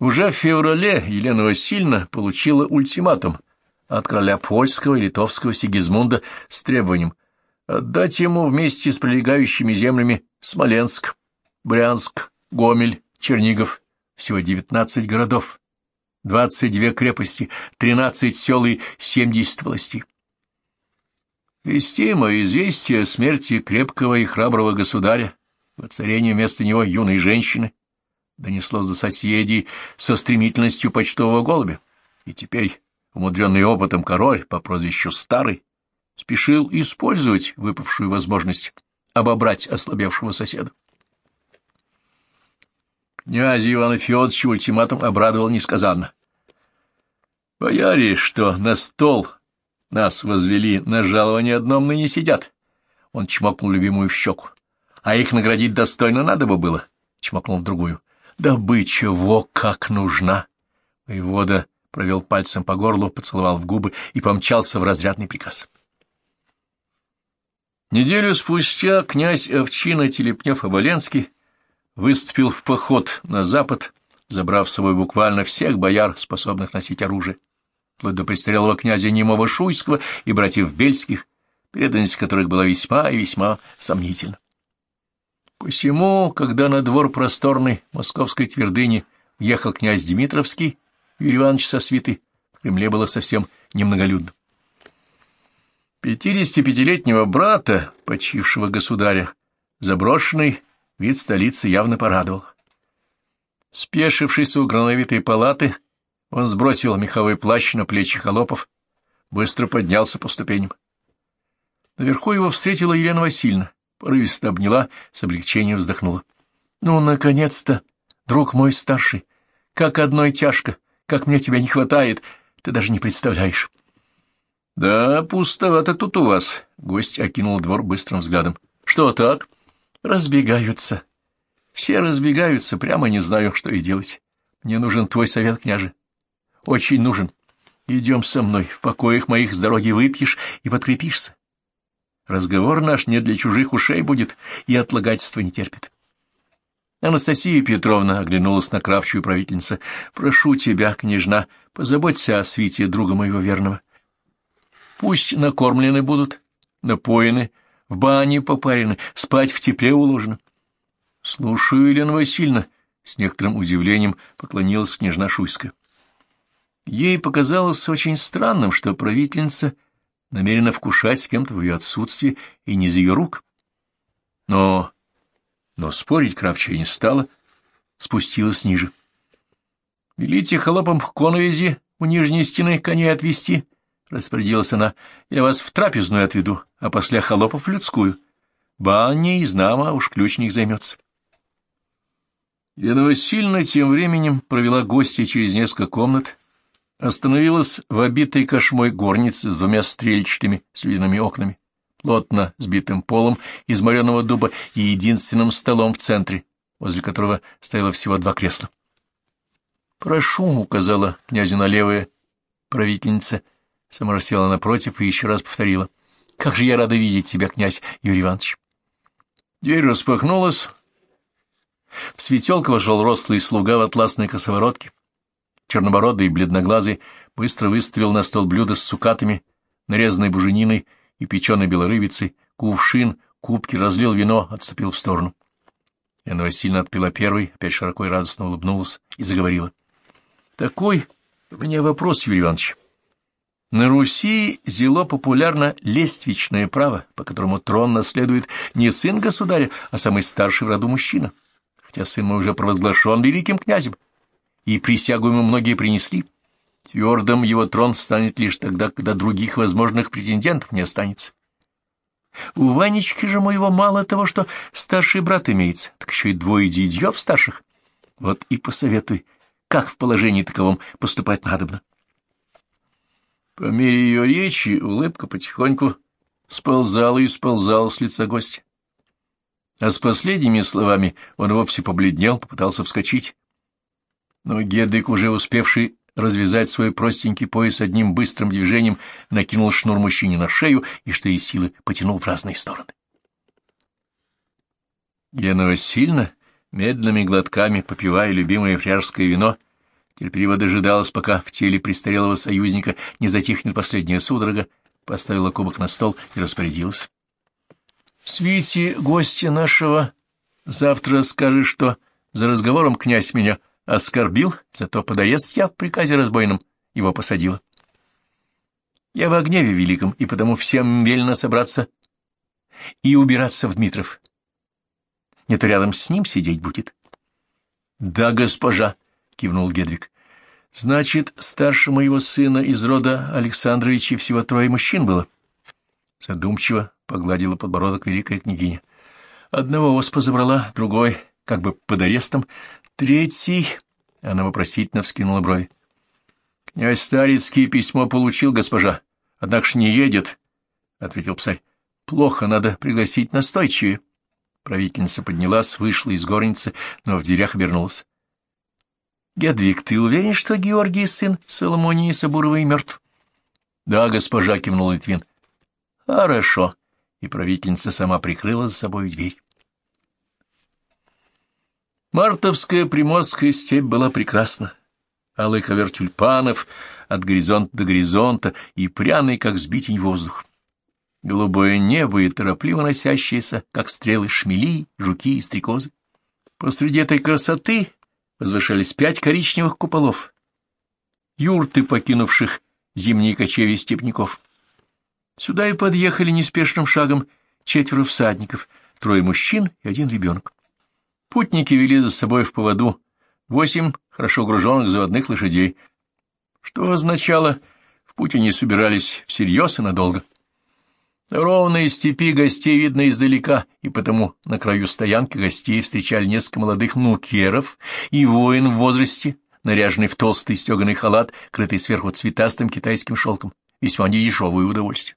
Уже в феврале Елена Васильевна получила ультиматум от короля польского и литовского Сигизмунда с требованием отдать ему вместе с прилегающими землями Смоленск, Брянск, Гомель, Чернигов, всего 19 городов, 22 крепости, 13 сел и 70 властей. Вестимо известие о смерти крепкого и храброго государя, воцарению вместо него юной женщины, донеслось до соседей со стремительностью почтового голубя, и теперь умудренный опытом король по прозвищу Старый спешил использовать выпавшую возможность обобрать ослабевшего соседа. Князя Ивана Федоровича ультиматум обрадовал несказанно. Бояре, что на стол нас возвели, на жалование одном ныне сидят. Он чмокнул любимую в щеку. А их наградить достойно надо бы было, чмокнул в другую. Добыча во как нужна! Воевода провел пальцем по горлу, поцеловал в губы и помчался в разрядный приказ. Неделю спустя князь Овчина Телепнев-Оболенский выступил в поход на запад, забрав с собой буквально всех бояр, способных носить оружие, вплоть до престарелого князя Немова Шуйского и братьев Бельских, преданность которых была весьма и весьма сомнительна. Посему, когда на двор просторной московской твердыни въехал князь Дмитровский, Юрий Иванович со свитой, в Кремле было совсем немноголюдно. Пятидесятипятилетнего брата, почившего государя, заброшенный вид столицы явно порадовал. Спешившись у грановитой палаты, он сбросил меховой плащ на плечи холопов, быстро поднялся по ступеням. Наверху его встретила Елена Васильевна порывисто обняла, с облегчением вздохнула. — Ну, наконец-то, друг мой старший, как одной тяжко, как мне тебя не хватает, ты даже не представляешь. — Да, пустовато тут у вас, — гость окинул двор быстрым взглядом. — Что так? — Разбегаются. Все разбегаются, прямо не знаю, что и делать. Мне нужен твой совет, княже. Очень нужен. Идем со мной, в покоях моих с дороги выпьешь и подкрепишься. Разговор наш не для чужих ушей будет, и отлагательства не терпит. Анастасия Петровна оглянулась на кравчую правительницу. — Прошу тебя, княжна, позаботься о свите друга моего верного. Пусть накормлены будут, напоены, в бане попарены, спать в тепле уложено. — Слушаю, Елена Васильевна, — с некоторым удивлением поклонилась княжна Шуйская. Ей показалось очень странным, что правительница намерена вкушать с кем-то в ее отсутствие и не из ее рук. Но... но спорить Кравчая не стала, спустилась ниже. — Велите холопам к коновизе у нижней стены коней отвести, — распорядилась она. — Я вас в трапезную отведу, а после холопов в людскую. Баня и знама, уж ключник займется. Елена Васильевна тем временем провела гостя через несколько комнат, остановилась в обитой кошмой горнице с двумя стрельчатыми слюдяными окнами, плотно сбитым полом из мореного дуба и единственным столом в центре, возле которого стояло всего два кресла. «Прошу», — указала князю на правительница, сама села напротив и еще раз повторила. «Как же я рада видеть тебя, князь Юрий Иванович!» Дверь распахнулась. В светелку вошел рослый слуга в атласной косоворотке чернобородый и бледноглазый, быстро выставил на стол блюдо с цукатами, нарезанной бужениной и печеной белорыбицей, кувшин, кубки, разлил вино, отступил в сторону. Яна Васильевна отпила первый, опять широко и радостно улыбнулась и заговорила. — Такой у меня вопрос, Юрий Иванович. На Руси зело популярно лествичное право, по которому трон наследует не сын государя, а самый старший в роду мужчина, хотя сын мой уже провозглашен великим князем и присягу ему многие принесли. Твердым его трон станет лишь тогда, когда других возможных претендентов не останется. У Ванечки же моего мало того, что старший брат имеется, так еще и двое дядьев старших. Вот и посоветуй, как в положении таковом поступать надобно. По мере ее речи улыбка потихоньку сползала и сползала с лица гостя. А с последними словами он вовсе побледнел, попытался вскочить, но Гедык, уже успевший развязать свой простенький пояс одним быстрым движением, накинул шнур мужчине на шею и, что из силы, потянул в разные стороны. Елена Васильевна, медленными глотками попивая любимое фряжское вино, Терпеливо дожидалась, пока в теле престарелого союзника не затихнет последняя судорога, поставила кубок на стол и распорядилась. — Свите, гости нашего, завтра скажи, что за разговором князь меня оскорбил, зато под арест я в приказе разбойном его посадила. Я в гневе великом, и потому всем велено собраться и убираться в Дмитров. Не то рядом с ним сидеть будет. — Да, госпожа, — кивнул Гедвиг. — Значит, старше моего сына из рода Александровича всего трое мужчин было? Задумчиво погладила подбородок великая княгиня. Одного оспа забрала, другой, как бы под арестом, третий... Она вопросительно вскинула брови. — Князь Старицкий письмо получил, госпожа, однако ж не едет, — ответил псарь. — Плохо, надо пригласить настойчивее. Правительница поднялась, вышла из горницы, но в дверях обернулась. — Гедвиг, ты уверен, что Георгий, сын Соломонии Сабуровой, мертв? — Да, госпожа, — кивнул Литвин. — Хорошо. И правительница сама прикрыла за собой дверь. Мартовская приморская степь была прекрасна. Алый ковер тюльпанов от горизонта до горизонта и пряный, как сбитень воздух голубое небо и торопливо носящиеся, как стрелы шмели, жуки и стрекозы. Посреди этой красоты возвышались пять коричневых куполов, юрты покинувших зимние кочевья степняков. Сюда и подъехали неспешным шагом четверо всадников, трое мужчин и один ребенок. Путники вели за собой в поводу восемь хорошо груженных заводных лошадей, что означало, в путь они собирались всерьез и надолго. Ровные степи гостей видно издалека, и потому на краю стоянки гостей встречали несколько молодых нукеров и воин в возрасте, наряженный в толстый стеганый халат, крытый сверху цветастым китайским шелком, весьма недешевое удовольствие.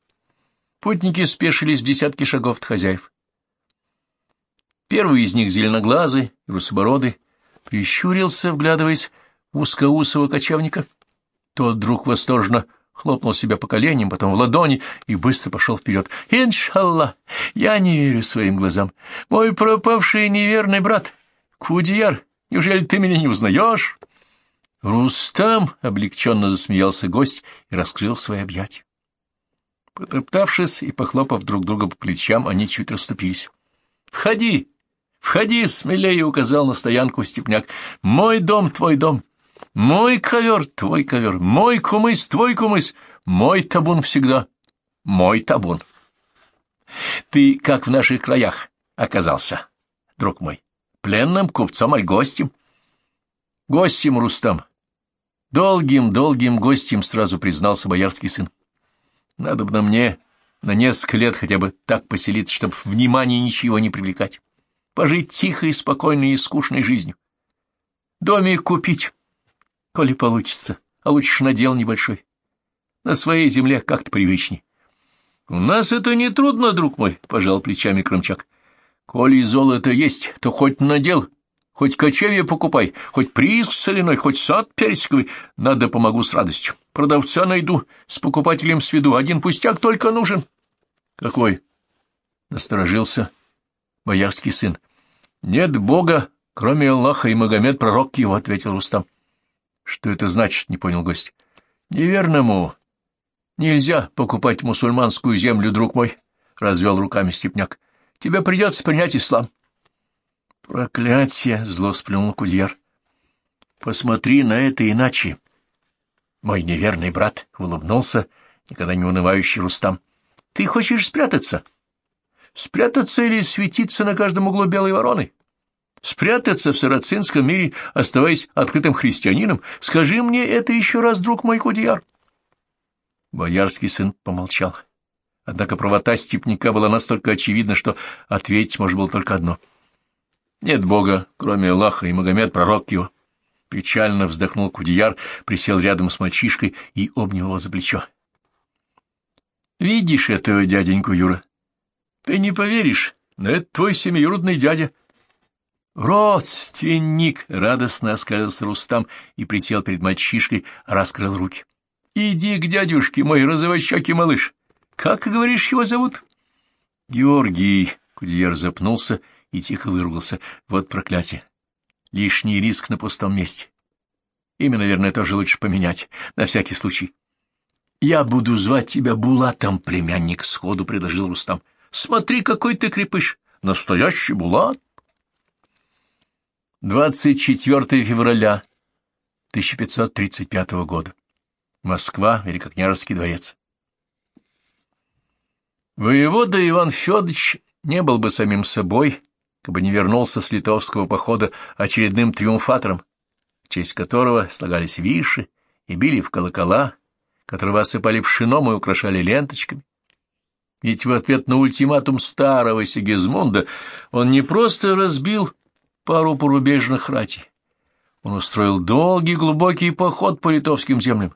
Путники спешились в десятки шагов от хозяев. Первый из них, зеленоглазый, русобородый, прищурился, вглядываясь в узкоусого кочевника. Тот вдруг восторженно хлопнул себя по коленям, потом в ладони и быстро пошел вперед. «Иншаллах! Я не верю своим глазам. Мой пропавший неверный брат, Кудияр, неужели ты меня не узнаешь?» Рустам облегченно засмеялся гость и раскрыл свои объятия. Потоптавшись и похлопав друг друга по плечам, они чуть расступились. «Входи! Входи!» — смелее указал на стоянку степняк. «Мой дом, твой дом. Мой ковер, твой ковер, мой кумыс, твой кумыс, мой табун всегда, мой табун. Ты как в наших краях оказался, друг мой, пленным купцом аль гостем? Гостем, Рустам. Долгим-долгим гостем сразу признался боярский сын. Надо бы на мне на несколько лет хотя бы так поселиться, чтобы внимание ничего не привлекать. Пожить тихой, спокойной и скучной жизнью. Домик купить, коли получится, а лучше надел небольшой. На своей земле как-то привычней. — У нас это не трудно, друг мой, — пожал плечами Крымчак. — Коли золото есть, то хоть надел, хоть кочевье покупай, хоть прииск соляной, хоть сад персиковый, надо помогу с радостью. Продавца найду, с покупателем сведу, один пустяк только нужен. — Какой? — насторожился боярский сын. — Нет Бога, кроме Аллаха и Магомед, пророк его, — ответил Рустам. Что это значит, не понял гость. Неверному. Нельзя покупать мусульманскую землю, друг мой, развел руками степняк. Тебе придется принять ислам. Проклятие, зло сплюнул Кудьяр. Посмотри на это иначе. Мой неверный брат улыбнулся, никогда не унывающий Рустам. Ты хочешь спрятаться? Спрятаться или светиться на каждом углу белой вороны? Спрятаться в сарацинском мире, оставаясь открытым христианином? Скажи мне это еще раз, друг мой Кудияр. Боярский сын помолчал. Однако правота степняка была настолько очевидна, что ответить можно было только одно. Нет Бога, кроме Аллаха, и Магомед — пророк его. Печально вздохнул Кудияр, присел рядом с мальчишкой и обнял его за плечо. «Видишь этого дяденьку, Юра? Ты не поверишь, но это твой семиюродный дядя». «Родственник!» — радостно оскалился Рустам и присел перед мальчишкой, раскрыл руки. «Иди к дядюшке, мой розовощекий малыш. Как, говоришь, его зовут?» «Георгий!» — Кудьер запнулся и тихо выругался. «Вот проклятие! Лишний риск на пустом месте. Имя, наверное, тоже лучше поменять, на всякий случай. Я буду звать тебя Булатом, племянник, — сходу предложил Рустам. Смотри, какой ты крепыш! Настоящий Булат! 24 февраля 1535 года. Москва, Великокняжеский дворец. Воевода Иван Федорович не был бы самим собой, как бы не вернулся с литовского похода очередным триумфатором, в честь которого слагались виши и били в колокола, которого осыпали пшеном и украшали ленточками. Ведь в ответ на ультиматум старого Сигизмунда он не просто разбил пару порубежных ратей, он устроил долгий глубокий поход по литовским землям,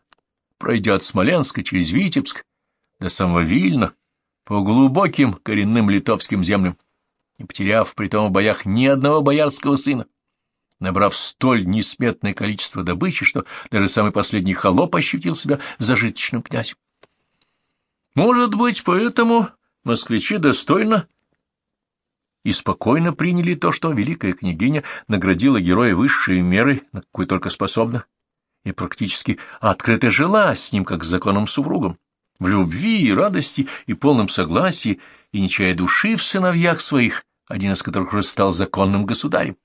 пройдя от Смоленска через Витебск до самого Вильна, по глубоким коренным литовским землям, не потеряв при том в боях ни одного боярского сына, набрав столь несметное количество добычи, что даже самый последний холоп ощутил себя зажиточным князем. Может быть, поэтому москвичи достойно и спокойно приняли то, что великая княгиня наградила героя высшей меры, на какой только способна, и практически открыто жила с ним, как с законным супругом, в любви и радости и полном согласии, и не чая души в сыновьях своих, один из которых уже стал законным государем.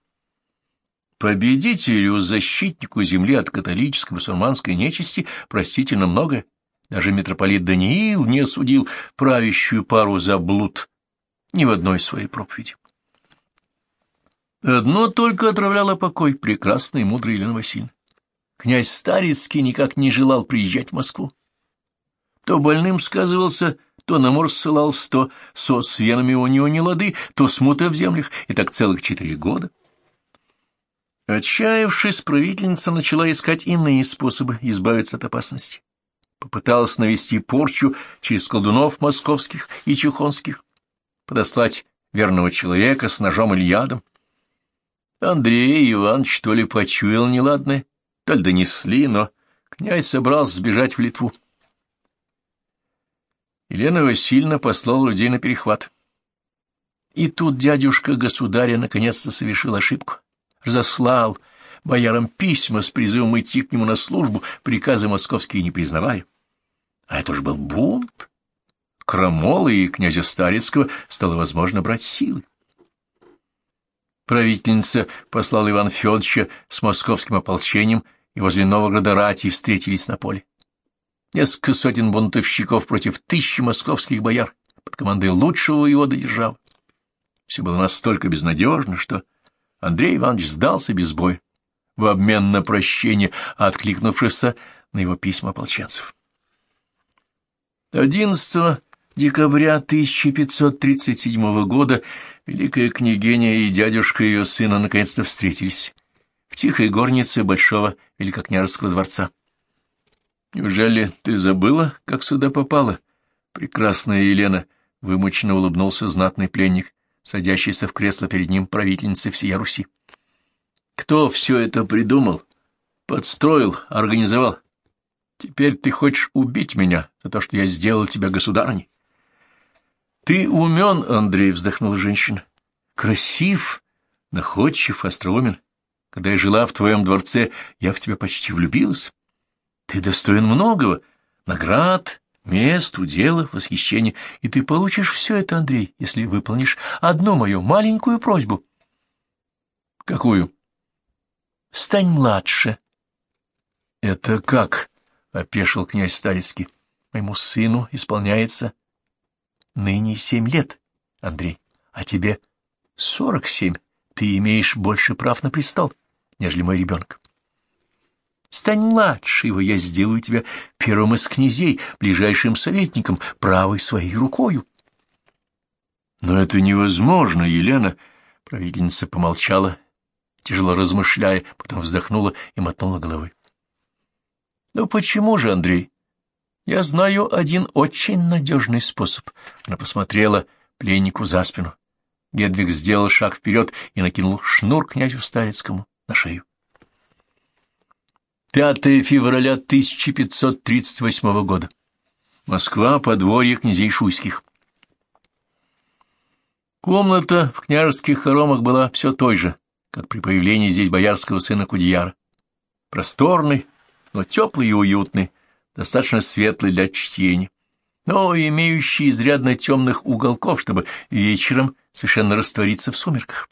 Победителю, защитнику земли от католической мусульманской нечисти простительно многое. Даже митрополит Даниил не осудил правящую пару за блуд ни в одной своей проповеди. Одно только отравляло покой прекрасной и мудрой Елена Васильевна. Князь Старицкий никак не желал приезжать в Москву. То больным сказывался, то на мор ссылался, то со свенами у него не лады, то смута в землях, и так целых четыре года. Отчаявшись, правительница начала искать иные способы избавиться от опасности. Попыталась навести порчу через колдунов московских и чехонских, подослать верного человека с ножом или ядом. Андрей Иванович то ли почуял неладное, то ли донесли, но князь собрался сбежать в Литву. Елена Васильевна послала людей на перехват. И тут дядюшка государя наконец-то совершил ошибку. Разослал боярам письма с призывом идти к нему на службу, приказы московские не признавая. А это ж был бунт. Крамолы и князя Старецкого стало возможно брать силы. Правительница послала Иван Федоровича с московским ополчением, и возле Новограда Рати встретились на поле. Несколько сотен бунтовщиков против тысячи московских бояр под командой лучшего его державы. Все было настолько безнадежно, что Андрей Иванович сдался без боя, в обмен на прощение, откликнувшись на его письма ополченцев. 11 декабря 1537 года великая княгиня и дядюшка ее сына наконец-то встретились в тихой горнице Большого Великокняжеского дворца. «Неужели ты забыла, как сюда попала?» Прекрасная Елена, — вымученно улыбнулся знатный пленник, садящийся в кресло перед ним правительницы всея Руси. «Кто все это придумал, подстроил, организовал? Теперь ты хочешь убить меня за то, что я сделал тебя государыней?» «Ты умен, Андрей», — вздохнула женщина. «Красив, находчив, остроумен. Когда я жила в твоем дворце, я в тебя почти влюбилась. Ты достоин многого — наград, мест, уделов, восхищения, и ты получишь все это, Андрей, если выполнишь одну мою маленькую просьбу. — Какую? — Стань младше. — Это как? — опешил князь Старицкий. — Моему сыну исполняется ныне семь лет, Андрей, а тебе сорок семь. Ты имеешь больше прав на престол, нежели мой ребенок. Стань младше его, я сделаю тебя первым из князей, ближайшим советником, правой своей рукою. Но это невозможно, Елена. Правительница помолчала, тяжело размышляя, потом вздохнула и мотнула головой. Ну почему же, Андрей? Я знаю один очень надежный способ. Она посмотрела пленнику за спину. Гедвиг сделал шаг вперед и накинул шнур князю Старецкому на шею. 5 февраля 1538 года. Москва, подворье князей Шуйских. Комната в княжеских хоромах была все той же, как при появлении здесь боярского сына Кудеяра. просторный, но теплый и уютный, достаточно светлый для чтения, но имеющий изрядно темных уголков, чтобы вечером совершенно раствориться в сумерках.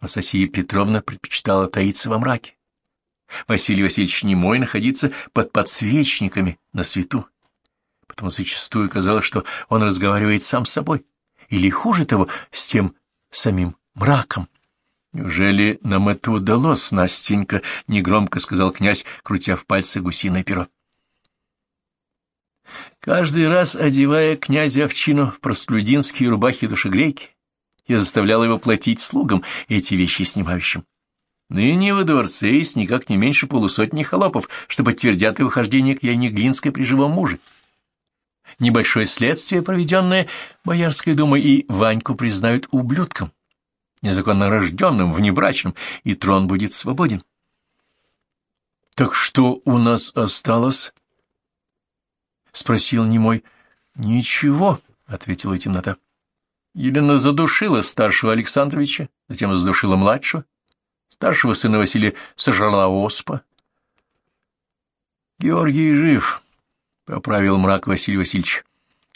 Анастасия Петровна предпочитала таиться во мраке. Василий Васильевич немой находиться под подсвечниками на свету. Потому зачастую казалось, что он разговаривает сам с собой, или, хуже того, с тем самим мраком. «Неужели нам это удалось, Настенька?» — негромко сказал князь, крутя в пальцы гусиное перо. Каждый раз, одевая князя Овчину в простолюдинские рубахи-душегрейки, я заставлял его платить слугам эти вещи снимающим. Ныне во дворце есть никак не меньше полусотни холопов, что подтвердят его хождение к Яне Глинской при живом муже. Небольшое следствие, проведенное Боярской думой, и Ваньку признают ублюдком незаконно рожденным, внебрачным, и трон будет свободен. — Так что у нас осталось? — спросил немой. — Ничего, — ответила темнота. Елена задушила старшего Александровича, затем задушила младшего. Старшего сына Василия сожрала оспа. — Георгий жив, — поправил мрак Василий Васильевич.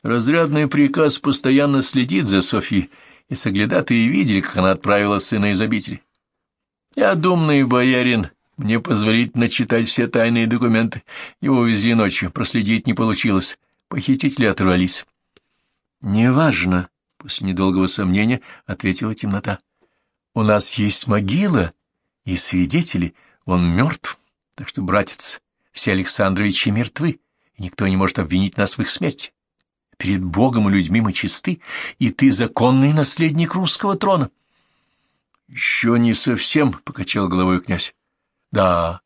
Разрядный приказ постоянно следит за Софьей, и соглядатые видели, как она отправила сына из обители. Я думный боярин, мне позволительно читать все тайные документы. Его увезли ночью, проследить не получилось. Похитители оторвались. — Неважно, — после недолгого сомнения ответила темнота. — У нас есть могила и свидетели. Он мертв, так что, братец, все Александровичи мертвы, и никто не может обвинить нас в их смерти. Перед Богом и людьми мы чисты, и ты законный наследник русского трона. — Еще не совсем, — покачал головой князь. — Да,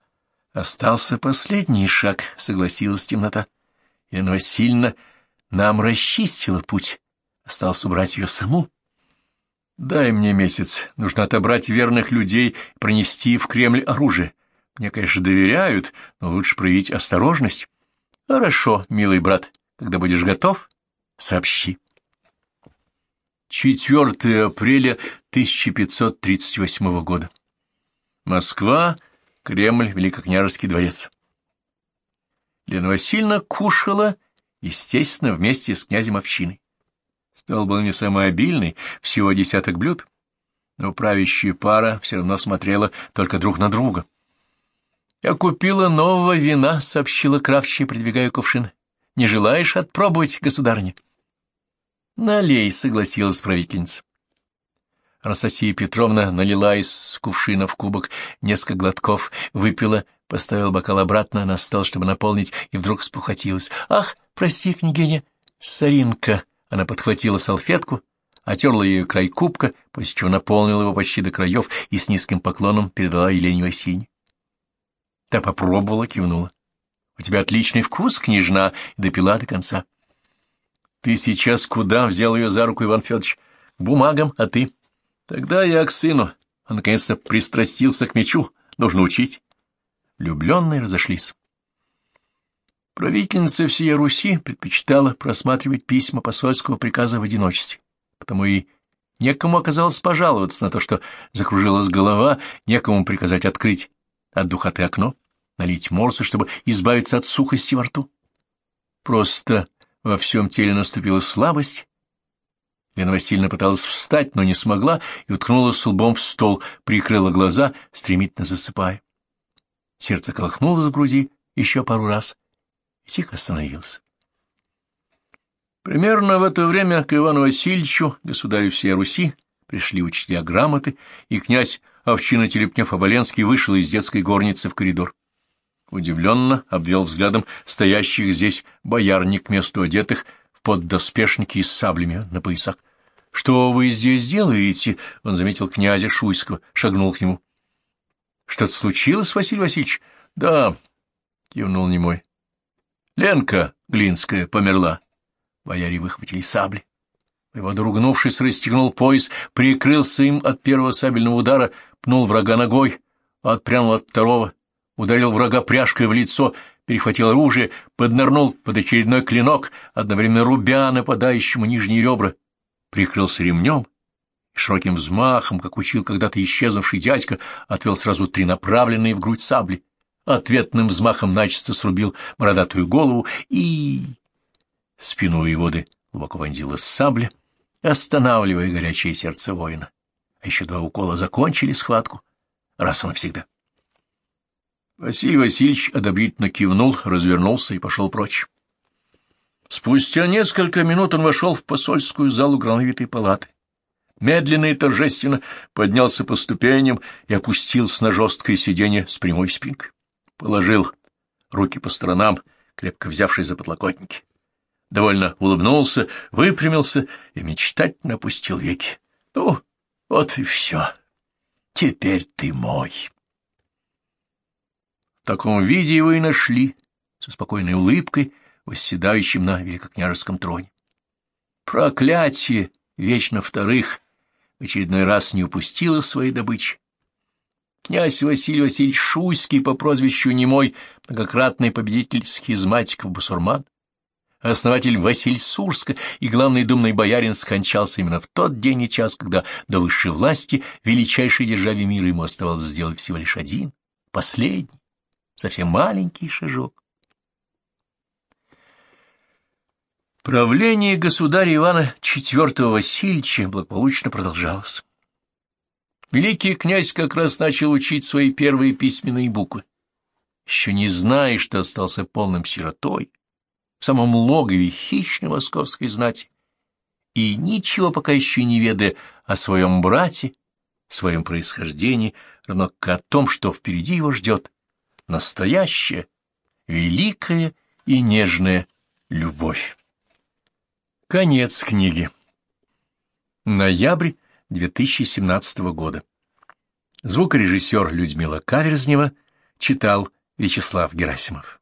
остался последний шаг, — согласилась темнота. Елена Васильевна нам расчистила путь. Осталось убрать ее саму. Дай мне месяц. Нужно отобрать верных людей и пронести в Кремль оружие. Мне, конечно, доверяют, но лучше проявить осторожность. Хорошо, милый брат, когда будешь готов, Сообщи. 4 апреля 1538 года. Москва, Кремль, Великокняжеский дворец. Лена Васильевна кушала, естественно, вместе с князем Овчиной. Стол был не самый обильный, всего десяток блюд, но правящая пара все равно смотрела только друг на друга. «Я купила нового вина», — сообщила кравчая, придвигая кувшин. «Не желаешь отпробовать, государыня?» — Налей, — согласилась правительница. Анастасия Петровна налила из кувшина в кубок несколько глотков, выпила, поставила бокал обратно на стол, чтобы наполнить, и вдруг спухотилась. — Ах, прости, княгиня, Саринка! Она подхватила салфетку, отерла ее край кубка, после чего наполнила его почти до краев и с низким поклоном передала Елене Васильевне. Та попробовала, кивнула. — У тебя отличный вкус, княжна, допила до конца. — ты сейчас куда? — взял ее за руку Иван Федорович. — К бумагам, а ты? — Тогда я к сыну. Он наконец-то пристрастился к мечу. Нужно учить. Влюбленные разошлись. Правительница всей Руси предпочитала просматривать письма посольского приказа в одиночестве, потому и некому оказалось пожаловаться на то, что закружилась голова, некому приказать открыть от духоты окно, налить морсы, чтобы избавиться от сухости во рту. Просто во всем теле наступила слабость. Лена Васильевна пыталась встать, но не смогла и уткнулась лбом в стол, прикрыла глаза, стремительно засыпая. Сердце колыхнулось в груди еще пару раз и тихо остановилось. Примерно в это время к Ивану Васильевичу, государю всей Руси, пришли учителя грамоты, и князь Овчина Телепнев-Оболенский вышел из детской горницы в коридор удивленно обвел взглядом стоящих здесь боярник месту одетых в поддоспешники и с саблями на поясах. — Что вы здесь делаете? — он заметил князя Шуйского, шагнул к нему. — Что-то случилось, Василий Васильевич? — Да, — кивнул немой. — Ленка Глинская померла. Бояре выхватили сабли. Его ругнувшись, расстегнул пояс, прикрылся им от первого сабельного удара, пнул врага ногой, отпрянул от второго ударил врага пряжкой в лицо, перехватил оружие, поднырнул под очередной клинок, одновременно рубя нападающему нижние ребра, прикрылся ремнем и широким взмахом, как учил когда-то исчезнувший дядька, отвел сразу три направленные в грудь сабли, ответным взмахом начисто срубил бородатую голову и... Спину воеводы глубоко вонзила сабля, останавливая горячее сердце воина. А еще два укола закончили схватку, раз и навсегда. Василий Васильевич одобрительно кивнул, развернулся и пошел прочь. Спустя несколько минут он вошел в посольскую залу грановитой палаты. Медленно и торжественно поднялся по ступеням и опустился на жесткое сиденье с прямой спинкой. Положил руки по сторонам, крепко взявшись за подлокотники. Довольно улыбнулся, выпрямился и мечтательно опустил веки. — Ну, вот и все. Теперь ты мой. В таком виде его и нашли, со спокойной улыбкой, восседающим на великокняжеском троне. Проклятие вечно вторых в очередной раз не упустило своей добычи. Князь Василий Васильевич Шуйский по прозвищу Немой, многократный победитель схизматиков-бусурман, основатель Василь Сурска и главный думный боярин скончался именно в тот день и час, когда до высшей власти величайшей державе мира ему оставалось сделать всего лишь один, последний, совсем маленький шажок. Правление государя Ивана IV Васильевича благополучно продолжалось. Великий князь как раз начал учить свои первые письменные буквы. Еще не зная, что остался полным сиротой, в самом логове хищной московской знати, и ничего пока еще не ведая о своем брате, своем происхождении, равно как о том, что впереди его ждет настоящая, великая и нежная любовь. Конец книги. Ноябрь 2017 года. Звукорежиссер Людмила Каверзнева читал Вячеслав Герасимов.